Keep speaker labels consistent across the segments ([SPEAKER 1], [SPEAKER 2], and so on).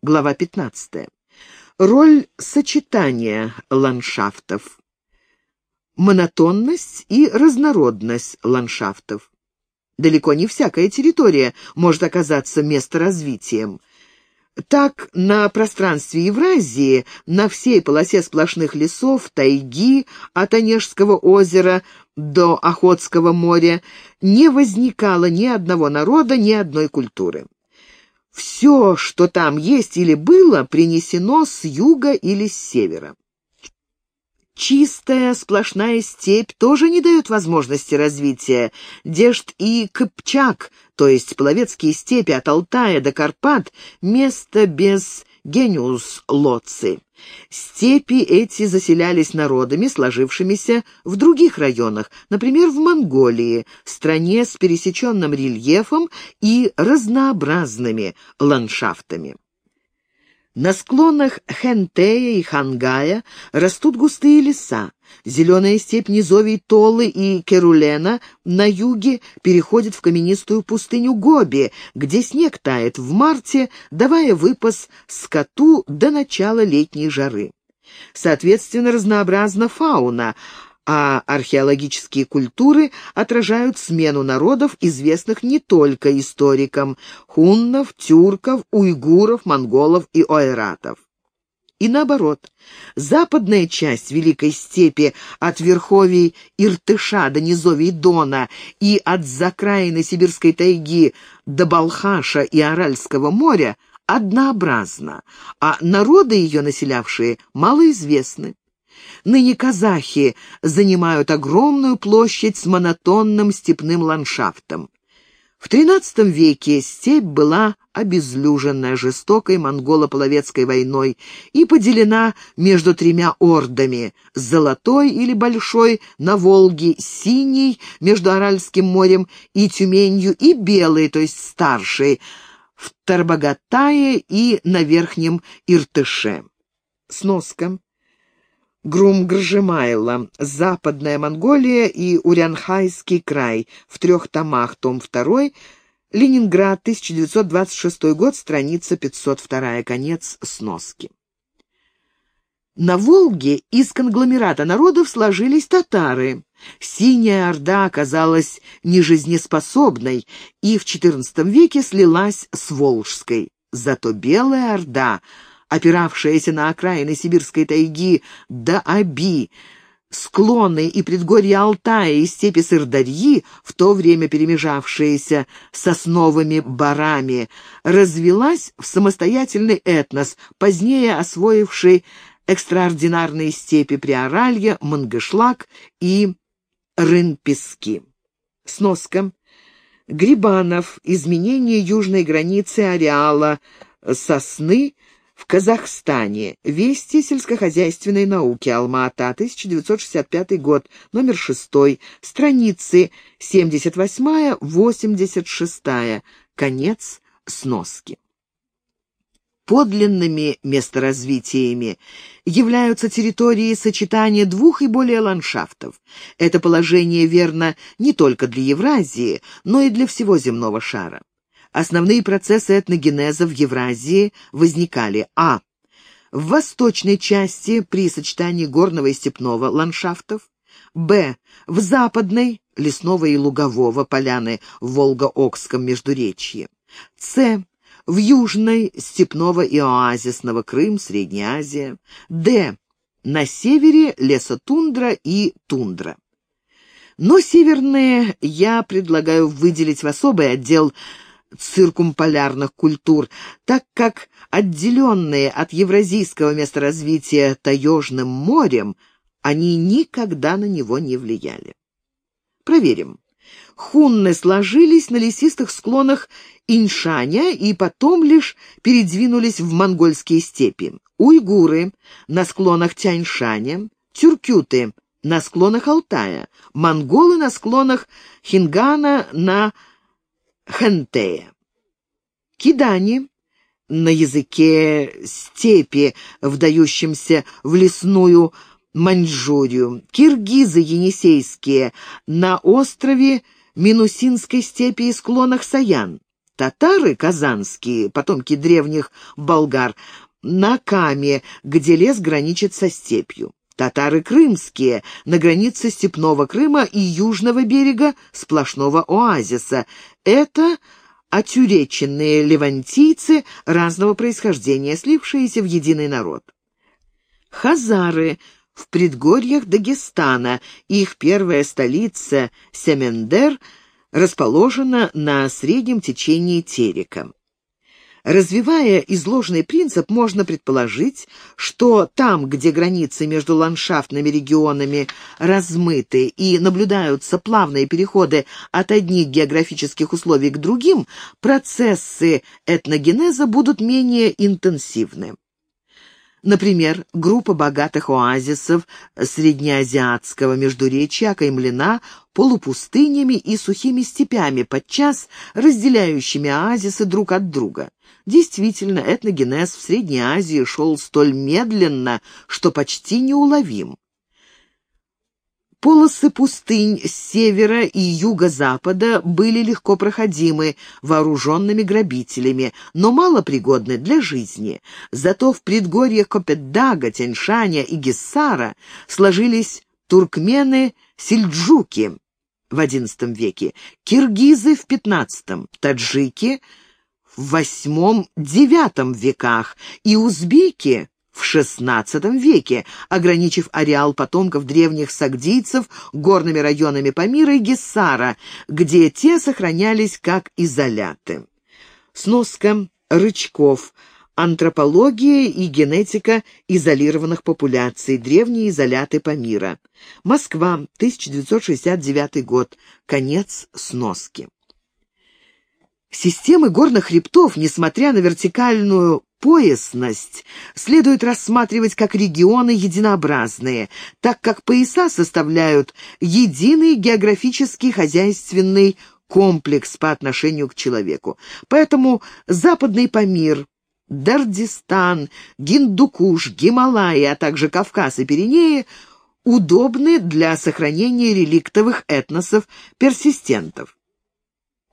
[SPEAKER 1] Глава 15. Роль сочетания ландшафтов. Монотонность и разнородность ландшафтов. Далеко не всякая территория может оказаться месторазвитием. Так, на пространстве Евразии, на всей полосе сплошных лесов, тайги от Онежского озера до Охотского моря не возникало ни одного народа, ни одной культуры. Все, что там есть или было, принесено с юга или с севера. Чистая сплошная степь тоже не дает возможности развития. Дежд и Кыпчак, то есть половецкие степи от Алтая до Карпат, место без гениус лоци. Степи эти заселялись народами, сложившимися в других районах, например, в Монголии, стране с пересеченным рельефом и разнообразными ландшафтами. На склонах Хентея и Хангая растут густые леса. Зеленая степь низовий Толы и Керулена на юге переходит в каменистую пустыню Гоби, где снег тает в марте, давая выпас скоту до начала летней жары. Соответственно, разнообразна фауна, а археологические культуры отражают смену народов, известных не только историкам – хуннов, тюрков, уйгуров, монголов и ойратов. И наоборот, западная часть Великой степи от верховий Иртыша до низовий Дона и от закраины Сибирской тайги до Балхаша и Аральского моря однообразна, а народы ее населявшие малоизвестны. Ныне казахи занимают огромную площадь с монотонным степным ландшафтом. В XIII веке степь была обезлюжена жестокой монголо-половецкой войной и поделена между тремя ордами – Золотой или Большой на Волге, Синий между Аральским морем и Тюменью и Белый, то есть Старший, в Тарбагатае и на Верхнем Иртыше. Сноска. Грумгржемайла, Западная Монголия и Урянхайский край, в трех томах, том 2, Ленинград, 1926 год, страница 502, конец сноски. На Волге из конгломерата народов сложились татары. Синяя Орда оказалась нежизнеспособной и в XIV веке слилась с Волжской. Зато Белая Орда — опиравшаяся на окраины сибирской тайги до Аби, склоны и предгорья Алтая и степи Сырдарьи, в то время перемежавшиеся сосновыми барами, развелась в самостоятельный этнос, позднее освоивший экстраординарные степи Приоралья, Мангышлак и Рын-Пески. Сноска. Грибанов. Изменение южной границы ареала сосны – в Казахстане. Вести сельскохозяйственной науки. Алма-Ата, 1965 год, номер 6, страницы 78-86, конец сноски. Подлинными месторазвитиями являются территории сочетания двух и более ландшафтов. Это положение верно не только для Евразии, но и для всего земного шара. Основные процессы этногенеза в Евразии возникали а. в восточной части при сочетании горного и степного ландшафтов, б. в западной, лесного и лугового, поляны в Волго-Окском междуречье, с. в южной, степного и оазисного, Крым, Средняя Азия, д. на севере лесотундра и тундра. Но северные я предлагаю выделить в особый отдел – циркумполярных культур, так как отделенные от евразийского месторазвития Таежным морем, они никогда на него не влияли. Проверим. Хунны сложились на лесистых склонах Иншаня и потом лишь передвинулись в монгольские степи. Уйгуры на склонах Тяньшаня, тюркюты на склонах Алтая, монголы на склонах Хингана на Хентея. Кидани на языке степи, вдающемся в лесную Маньчжурию, киргизы енисейские на острове Минусинской степи и склонах Саян, татары казанские, потомки древних болгар, на Каме, где лес граничит со степью. Татары крымские, на границе степного Крыма и южного берега сплошного оазиса. Это отюреченные левантийцы разного происхождения, слившиеся в единый народ. Хазары в предгорьях Дагестана, их первая столица Семендер расположена на среднем течении Терека. Развивая изложенный принцип, можно предположить, что там, где границы между ландшафтными регионами размыты и наблюдаются плавные переходы от одних географических условий к другим, процессы этногенеза будут менее интенсивны. Например, группа богатых оазисов среднеазиатского междуречья окаймлена полупустынями и сухими степями, подчас разделяющими оазисы друг от друга. Действительно, этногенез в Средней Азии шел столь медленно, что почти неуловим. Полосы пустынь с севера и юго-запада были легко проходимы вооруженными грабителями, но мало пригодны для жизни. Зато в предгорьях Копетдага, Тяньшаня и Гессара сложились туркмены-сельджуки в XI веке, киргизы в XV, таджики — в VIII-IX веках и узбеки в XVI веке, ограничив ареал потомков древних сагдийцев горными районами Памира и Гессара, где те сохранялись как изоляты. Сноска Рычков. Антропология и генетика изолированных популяций. Древние изоляты Памира. Москва, 1969 год. Конец сноски. Системы горных хребтов, несмотря на вертикальную поясность, следует рассматривать как регионы единообразные, так как пояса составляют единый географический хозяйственный комплекс по отношению к человеку. Поэтому Западный Памир, Дардистан, Гиндукуш, Гималаи, а также Кавказ и Пиренеи удобны для сохранения реликтовых этносов персистентов.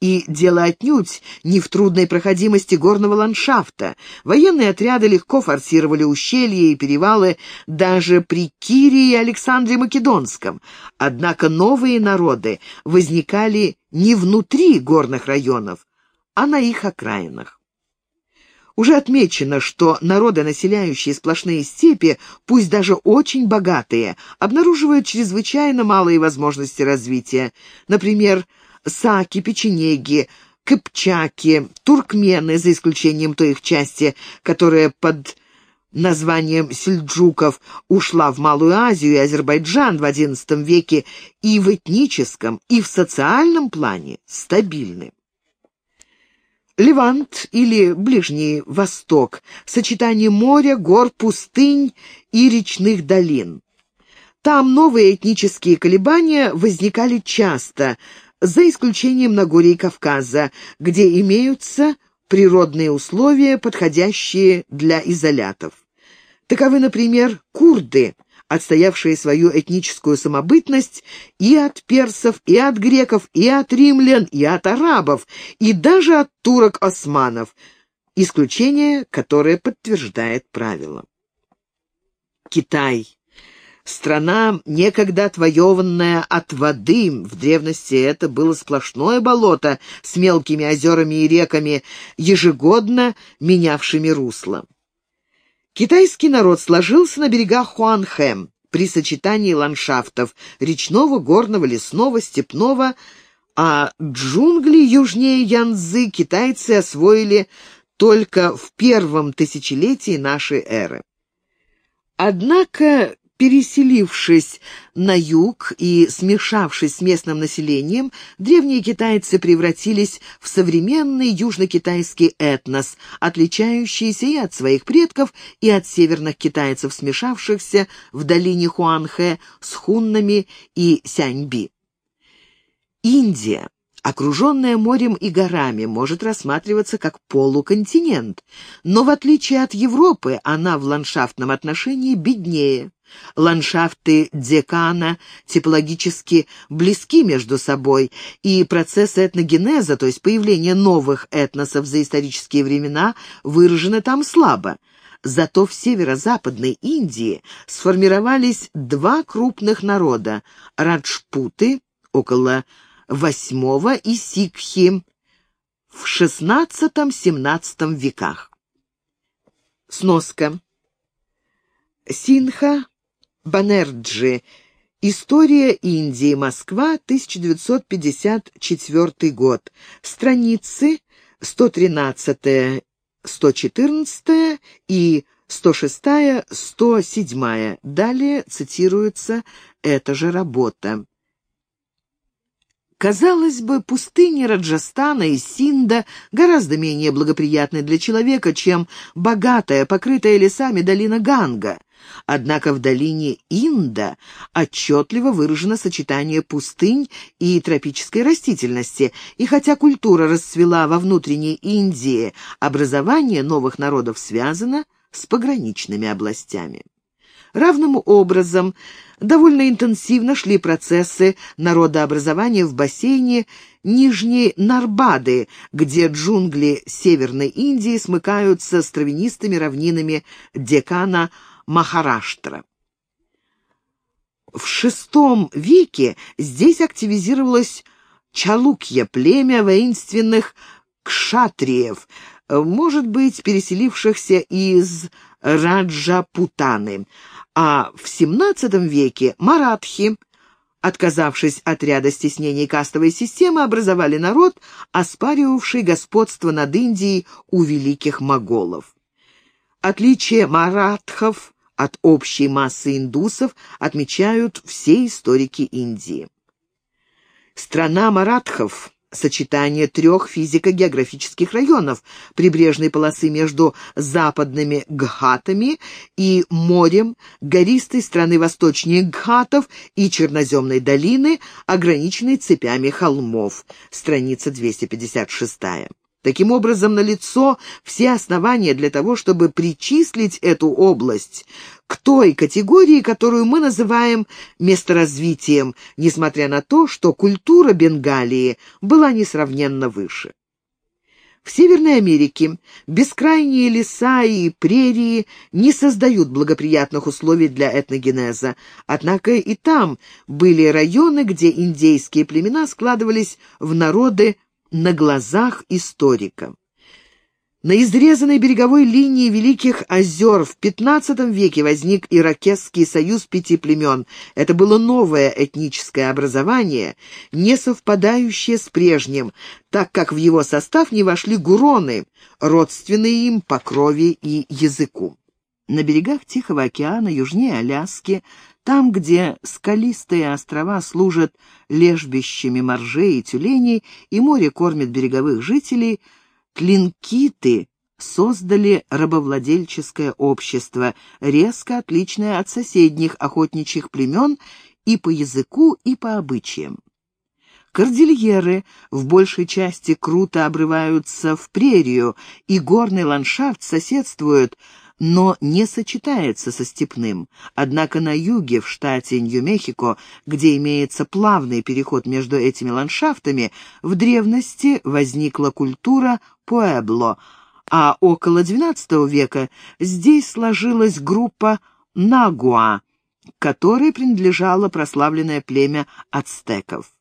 [SPEAKER 1] И дело отнюдь не в трудной проходимости горного ландшафта. Военные отряды легко форсировали ущелья и перевалы даже при Кире и Александре Македонском. Однако новые народы возникали не внутри горных районов, а на их окраинах. Уже отмечено, что народы, населяющие сплошные степи, пусть даже очень богатые, обнаруживают чрезвычайно малые возможности развития. Например, саки, печенеги, кыпчаки, туркмены, за исключением той их части, которая под названием сельджуков ушла в Малую Азию и Азербайджан в XI веке и в этническом, и в социальном плане стабильны. Левант или Ближний Восток – сочетание моря, гор, пустынь и речных долин. Там новые этнические колебания возникали часто, за исключением Нагорья Кавказа, где имеются природные условия, подходящие для изолятов. Таковы, например, курды, отстоявшие свою этническую самобытность и от персов, и от греков, и от римлян, и от арабов, и даже от турок-османов, исключение, которое подтверждает правило. Китай Страна, некогда отвоеванная от воды, в древности это было сплошное болото с мелкими озерами и реками, ежегодно менявшими русло. Китайский народ сложился на берегах Хуанхэ при сочетании ландшафтов речного, горного, лесного, степного, а джунгли южнее Янзы китайцы освоили только в первом тысячелетии нашей эры. Однако Переселившись на юг и смешавшись с местным населением, древние китайцы превратились в современный южно-китайский этнос, отличающийся и от своих предков, и от северных китайцев, смешавшихся в долине Хуанхэ с хуннами и сяньби. Индия окруженная морем и горами, может рассматриваться как полуконтинент, но в отличие от Европы она в ландшафтном отношении беднее. Ландшафты Декана типологически близки между собой, и процессы этногенеза, то есть появления новых этносов за исторические времена, выражены там слабо. Зато в северо-западной Индии сформировались два крупных народа – раджпуты, около VIII и сикхи в XVI-XVII веках. Сноска. Синха Банерджи. История Индии. Москва, 1954 год. Страницы 113-114 и 106-107. Далее цитируется эта же работа. Казалось бы, пустыни Раджастана и Синда гораздо менее благоприятны для человека, чем богатая, покрытая лесами долина Ганга. Однако в долине Инда отчетливо выражено сочетание пустынь и тропической растительности, и хотя культура расцвела во внутренней Индии, образование новых народов связано с пограничными областями. Равным образом довольно интенсивно шли процессы народообразования в бассейне Нижней Нарбады, где джунгли Северной Индии смыкаются с травянистыми равнинами Декана Махараштра. В VI веке здесь активизировалось Чалукья, племя воинственных кшатриев, может быть, переселившихся из Раджапутаны, а в XVII веке маратхи, отказавшись от ряда стеснений кастовой системы, образовали народ, оспаривавший господство над Индией у великих моголов. Отличие маратхов от общей массы индусов отмечают все историки Индии. Страна маратхов сочетание трех физико-географических районов – прибрежной полосы между западными Гхатами и морем, гористой страны восточнее Гхатов и черноземной долины, ограниченной цепями холмов. Страница 256. Таким образом, налицо все основания для того, чтобы причислить эту область к той категории, которую мы называем месторазвитием, несмотря на то, что культура Бенгалии была несравненно выше. В Северной Америке бескрайние леса и прерии не создают благоприятных условий для этногенеза, однако и там были районы, где индейские племена складывались в народы на глазах историка. На изрезанной береговой линии Великих озер в XV веке возник Иракесский союз пяти племен. Это было новое этническое образование, не совпадающее с прежним, так как в его состав не вошли гуроны, родственные им по крови и языку. На берегах Тихого океана, южнее Аляски, там, где скалистые острова служат лежбищами моржей и тюленей, и море кормит береговых жителей, тлинкиты создали рабовладельческое общество, резко отличное от соседних охотничьих племен и по языку, и по обычаям. Кордильеры в большей части круто обрываются в прерию, и горный ландшафт соседствует но не сочетается со степным. Однако на юге, в штате Нью-Мехико, где имеется плавный переход между этими ландшафтами, в древности возникла культура Пуэбло, а около XII века здесь сложилась группа Нагуа, которой принадлежало прославленное племя ацтеков.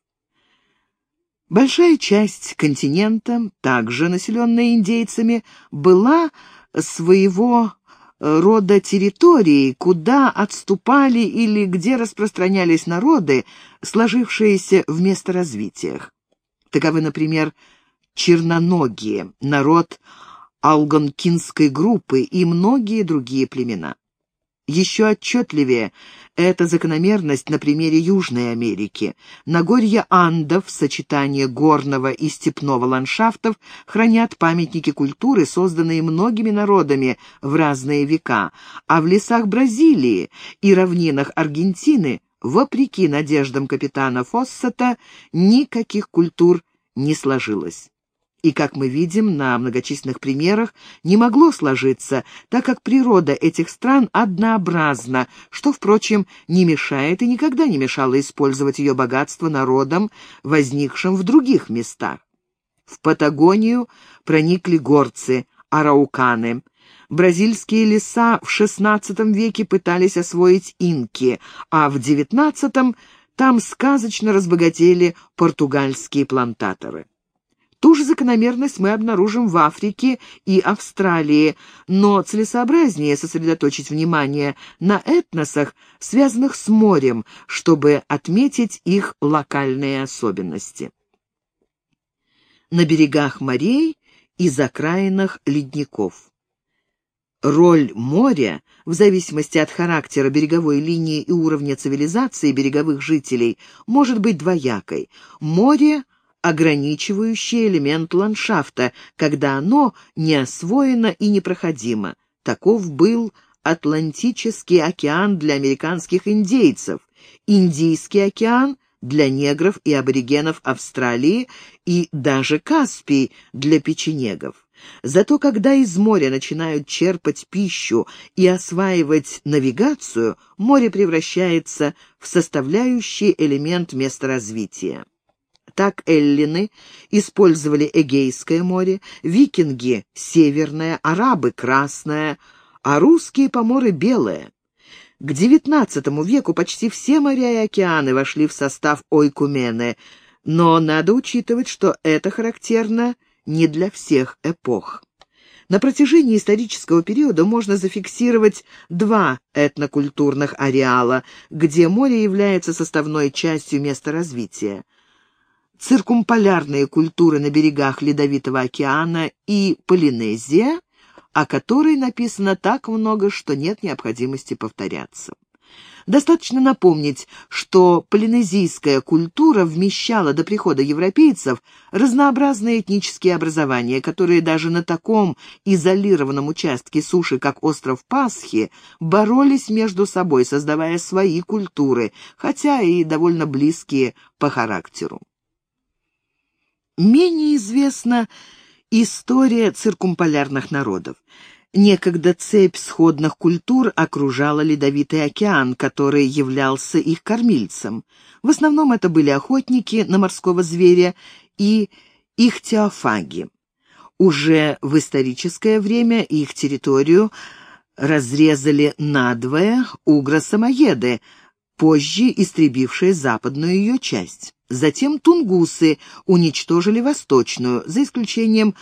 [SPEAKER 1] Большая часть континента, также населенная индейцами, была своего рода территории, куда отступали или где распространялись народы, сложившиеся в месторазвитиях. Таковы, например, черноногие, народ алгонкинской группы и многие другие племена. Еще отчетливее эта закономерность на примере Южной Америки. Нагорья Андов, сочетание горного и степного ландшафтов, хранят памятники культуры, созданные многими народами в разные века, а в лесах Бразилии и равнинах Аргентины, вопреки надеждам капитана Фоссета, никаких культур не сложилось. И, как мы видим на многочисленных примерах, не могло сложиться, так как природа этих стран однообразна, что, впрочем, не мешает и никогда не мешало использовать ее богатство народам, возникшим в других местах. В Патагонию проникли горцы, арауканы. Бразильские леса в XVI веке пытались освоить инки, а в XIX там сказочно разбогатели португальские плантаторы. Ту же закономерность мы обнаружим в Африке и Австралии, но целесообразнее сосредоточить внимание на этносах, связанных с морем, чтобы отметить их локальные особенности. На берегах морей и закраинах ледников. Роль моря, в зависимости от характера береговой линии и уровня цивилизации береговых жителей, может быть двоякой. Море – ограничивающий элемент ландшафта, когда оно не освоено и непроходимо. Таков был Атлантический океан для американских индейцев, Индийский океан для негров и аборигенов Австралии и даже Каспий для печенегов. Зато когда из моря начинают черпать пищу и осваивать навигацию, море превращается в составляющий элемент месторазвития. Так эллины использовали Эгейское море, викинги — северное, арабы — красное, а русские поморы — белое. К XIX веку почти все моря и океаны вошли в состав Ойкумены, но надо учитывать, что это характерно не для всех эпох. На протяжении исторического периода можно зафиксировать два этнокультурных ареала, где море является составной частью места развития. Циркумполярные культуры на берегах Ледовитого океана и Полинезия, о которой написано так много, что нет необходимости повторяться. Достаточно напомнить, что полинезийская культура вмещала до прихода европейцев разнообразные этнические образования, которые даже на таком изолированном участке суши, как остров Пасхи, боролись между собой, создавая свои культуры, хотя и довольно близкие по характеру. Менее известна история циркумполярных народов. Некогда цепь сходных культур окружала Ледовитый океан, который являлся их кормильцем. В основном это были охотники на морского зверя и ихтиофаги. Уже в историческое время их территорию разрезали надвое угросамоеды, позже истребившие западную ее часть. Затем тунгусы уничтожили восточную, за исключением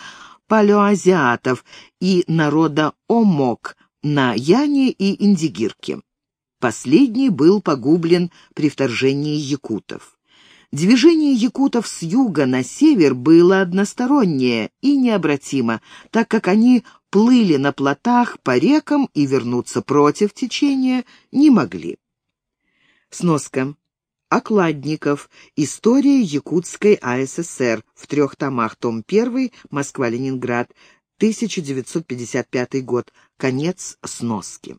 [SPEAKER 1] палеоазиатов и народа Омок на Яне и Индигирке. Последний был погублен при вторжении якутов. Движение якутов с юга на север было одностороннее и необратимо, так как они плыли на плотах по рекам и вернуться против течения не могли. Сноска. Окладников. История Якутской АССР. В трех томах. Том 1. Москва-Ленинград. 1955 год. Конец сноски.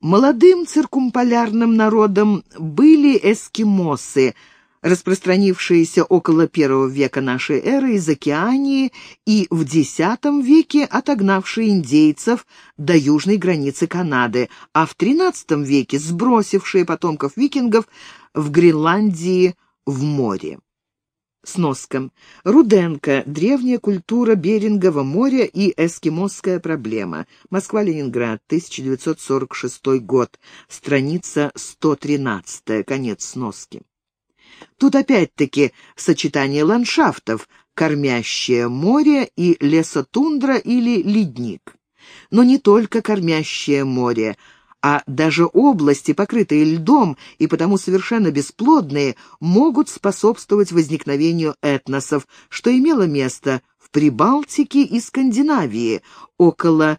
[SPEAKER 1] Молодым циркумполярным народом были эскимосы – распространившиеся около первого века нашей эры из Океании и в X веке отогнавшие индейцев до южной границы Канады, а в XIII веке сбросившие потомков викингов в Гренландии в море. Сноска. Руденко. Древняя культура Берингового моря и эскимосская проблема. Москва-Ленинград. 1946 год. Страница 113. Конец сноски. Тут опять-таки сочетание ландшафтов, кормящее море и лесотундра или ледник. Но не только кормящее море, а даже области, покрытые льдом и потому совершенно бесплодные, могут способствовать возникновению этносов, что имело место в Прибалтике и Скандинавии около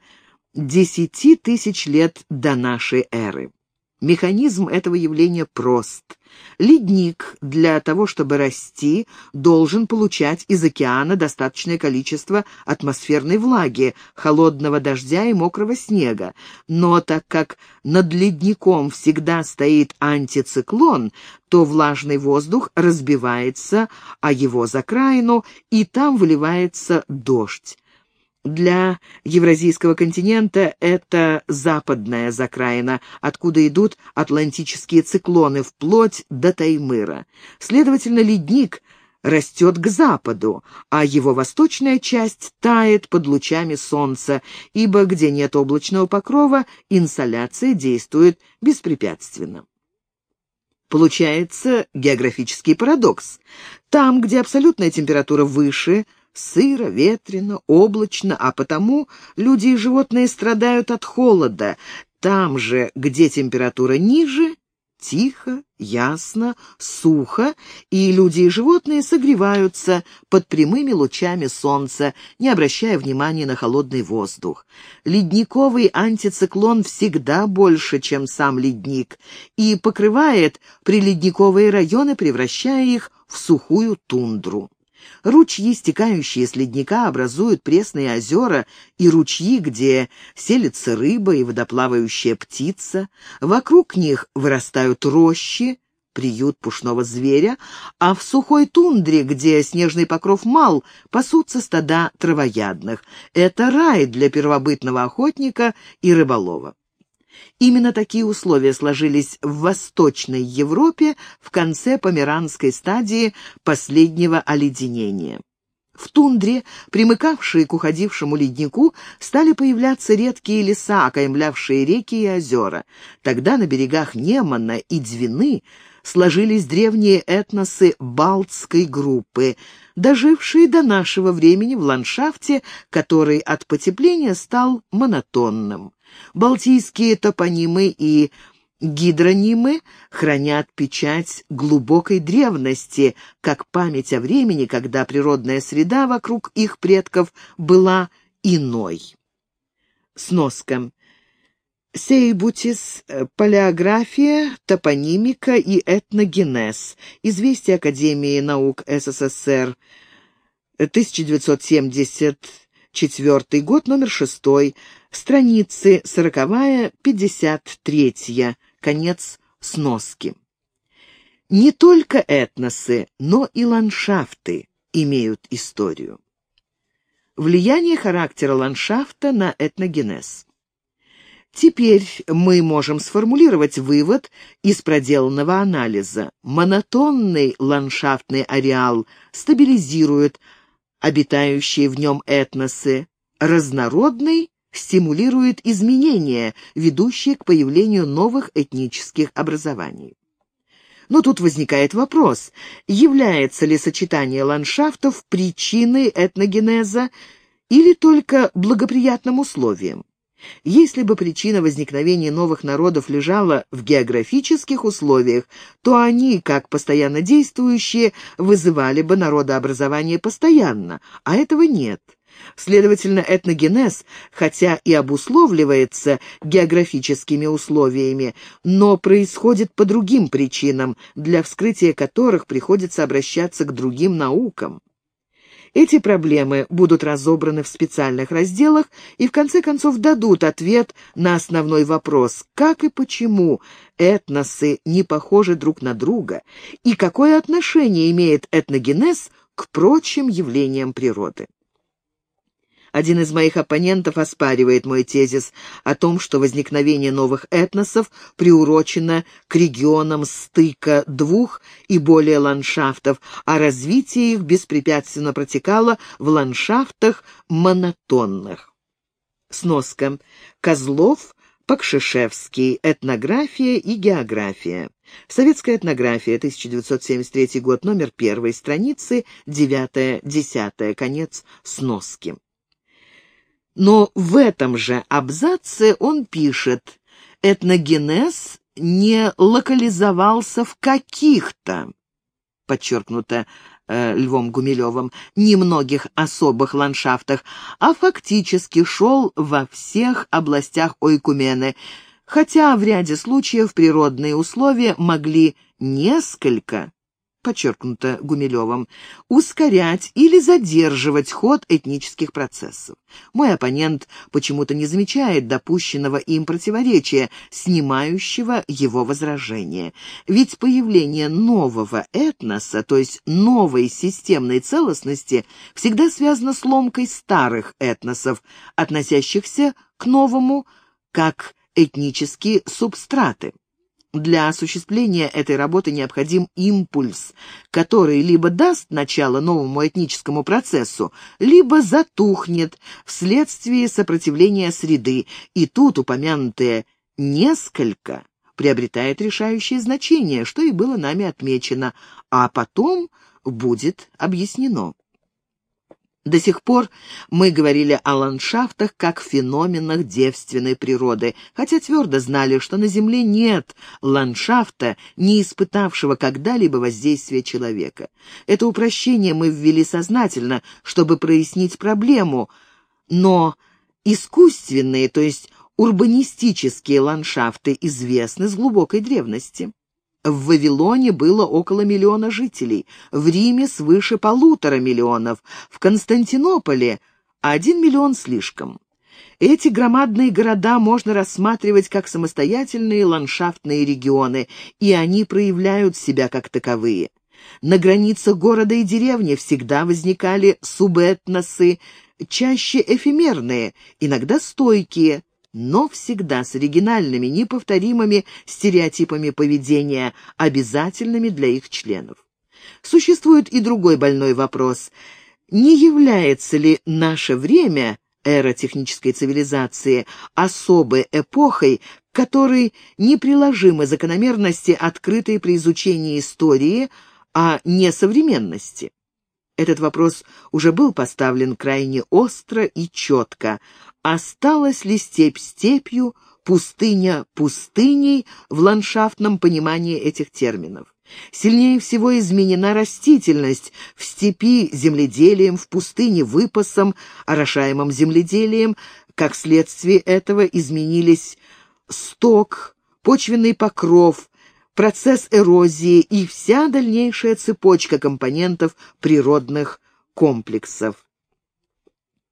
[SPEAKER 1] десяти тысяч лет до нашей эры. Механизм этого явления прост. Ледник для того, чтобы расти, должен получать из океана достаточное количество атмосферной влаги, холодного дождя и мокрого снега. Но так как над ледником всегда стоит антициклон, то влажный воздух разбивается о его закраину, и там выливается дождь. Для Евразийского континента это западная закраина, откуда идут атлантические циклоны вплоть до Таймыра. Следовательно, ледник растет к западу, а его восточная часть тает под лучами солнца, ибо где нет облачного покрова, инсоляция действует беспрепятственно. Получается географический парадокс. Там, где абсолютная температура выше – Сыро, ветрено, облачно, а потому люди и животные страдают от холода. Там же, где температура ниже, тихо, ясно, сухо, и люди и животные согреваются под прямыми лучами солнца, не обращая внимания на холодный воздух. Ледниковый антициклон всегда больше, чем сам ледник, и покрывает приледниковые районы, превращая их в сухую тундру. Ручьи, стекающие с ледника, образуют пресные озера и ручьи, где селится рыба и водоплавающая птица. Вокруг них вырастают рощи, приют пушного зверя, а в сухой тундре, где снежный покров мал, пасутся стада травоядных. Это рай для первобытного охотника и рыболова. Именно такие условия сложились в Восточной Европе в конце померанской стадии последнего оледенения. В тундре, примыкавшие к уходившему леднику, стали появляться редкие леса, окаймлявшие реки и озера. Тогда на берегах Немана и Двины сложились древние этносы Балтской группы, дожившие до нашего времени в ландшафте, который от потепления стал монотонным. Балтийские топонимы и гидронимы хранят печать глубокой древности, как память о времени, когда природная среда вокруг их предков была иной. Сноска. Сейбутис, палеография, топонимика и этногенез. Известие Академии наук СССР, 1974 год, номер 6, Страницы сороковая, пятьдесят третья. Конец сноски. Не только этносы, но и ландшафты имеют историю. Влияние характера ландшафта на этногенез. Теперь мы можем сформулировать вывод из проделанного анализа. Монотонный ландшафтный ареал стабилизирует обитающие в нем этносы, разнородный стимулирует изменения, ведущие к появлению новых этнических образований. Но тут возникает вопрос, является ли сочетание ландшафтов причиной этногенеза или только благоприятным условием? Если бы причина возникновения новых народов лежала в географических условиях, то они, как постоянно действующие, вызывали бы народообразование постоянно, а этого нет. Следовательно, этногенез, хотя и обусловливается географическими условиями, но происходит по другим причинам, для вскрытия которых приходится обращаться к другим наукам. Эти проблемы будут разобраны в специальных разделах и в конце концов дадут ответ на основной вопрос, как и почему этносы не похожи друг на друга и какое отношение имеет этногенез к прочим явлениям природы. Один из моих оппонентов оспаривает мой тезис о том, что возникновение новых этносов приурочено к регионам стыка двух и более ландшафтов, а развитие их беспрепятственно протекало в ландшафтах монотонных. Сноска. Козлов, Покшишевский. Этнография и география. Советская этнография, 1973 год, номер первой страницы, 9-10, конец сноски. Но в этом же абзаце он пишет «Этногенез не локализовался в каких-то, подчеркнуто э, Львом Гумилевым, немногих особых ландшафтах, а фактически шел во всех областях Ойкумены, хотя в ряде случаев природные условия могли несколько подчеркнуто Гумилевым, ускорять или задерживать ход этнических процессов. Мой оппонент почему-то не замечает допущенного им противоречия, снимающего его возражение. Ведь появление нового этноса, то есть новой системной целостности, всегда связано с ломкой старых этносов, относящихся к новому как этнические субстраты. Для осуществления этой работы необходим импульс, который либо даст начало новому этническому процессу, либо затухнет вследствие сопротивления среды, и тут упомянутое «несколько» приобретает решающее значение, что и было нами отмечено, а потом будет объяснено. До сих пор мы говорили о ландшафтах как феноменах девственной природы, хотя твердо знали, что на Земле нет ландшафта, не испытавшего когда-либо воздействия человека. Это упрощение мы ввели сознательно, чтобы прояснить проблему, но искусственные, то есть урбанистические ландшафты известны с глубокой древности. В Вавилоне было около миллиона жителей, в Риме свыше полутора миллионов, в Константинополе один миллион слишком. Эти громадные города можно рассматривать как самостоятельные ландшафтные регионы, и они проявляют себя как таковые. На границах города и деревни всегда возникали субэтносы, чаще эфемерные, иногда стойкие, но всегда с оригинальными, неповторимыми стереотипами поведения, обязательными для их членов. Существует и другой больной вопрос. Не является ли наше время, эра технической цивилизации, особой эпохой, которой неприложимы закономерности, открытые при изучении истории, а не современности? Этот вопрос уже был поставлен крайне остро и четко. Осталась ли степь степью, пустыня пустыней в ландшафтном понимании этих терминов? Сильнее всего изменена растительность в степи земледелием, в пустыне выпасом, орошаемым земледелием. Как следствие этого изменились сток, почвенный покров, процесс эрозии и вся дальнейшая цепочка компонентов природных комплексов.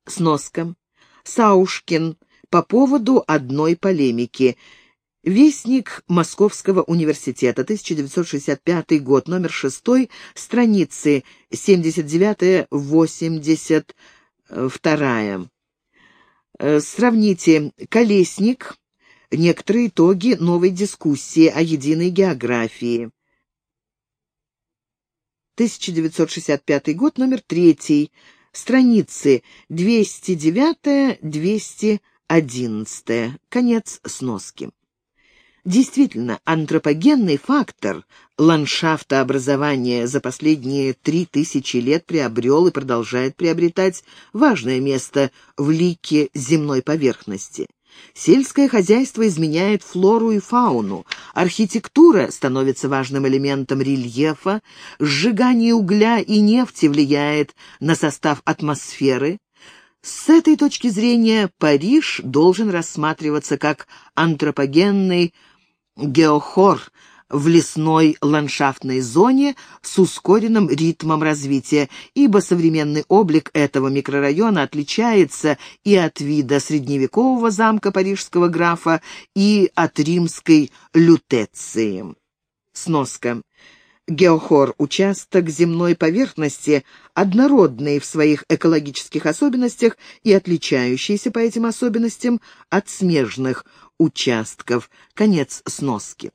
[SPEAKER 1] Сноска. Саушкин по поводу одной полемики. Вестник Московского университета, 1965 год, номер 6, страницы 79-82. Э, сравните «Колесник», некоторые итоги новой дискуссии о единой географии. 1965 год, номер 3, страницы 209-211, конец сноски. Действительно, антропогенный фактор ландшафтообразования за последние три тысячи лет приобрел и продолжает приобретать важное место в лике земной поверхности. Сельское хозяйство изменяет флору и фауну, архитектура становится важным элементом рельефа, сжигание угля и нефти влияет на состав атмосферы. С этой точки зрения Париж должен рассматриваться как антропогенный геохор – в лесной ландшафтной зоне с ускоренным ритмом развития, ибо современный облик этого микрорайона отличается и от вида средневекового замка парижского графа, и от римской лютеции. Сноска. Геохор – участок земной поверхности, однородный в своих экологических особенностях и отличающийся по этим особенностям от смежных участков. Конец сноски.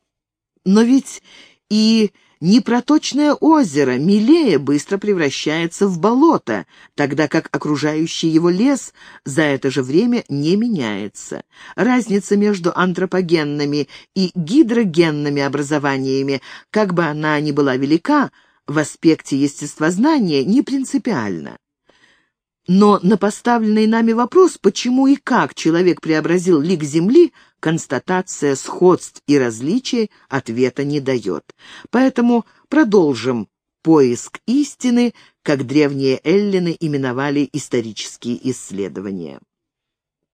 [SPEAKER 1] Но ведь и непроточное озеро Милея быстро превращается в болото, тогда как окружающий его лес за это же время не меняется. Разница между антропогенными и гидрогенными образованиями, как бы она ни была велика, в аспекте естествознания не принципиальна. Но на поставленный нами вопрос, почему и как человек преобразил лик Земли, констатация сходств и различий ответа не дает. Поэтому продолжим поиск истины, как древние эллины именовали исторические исследования.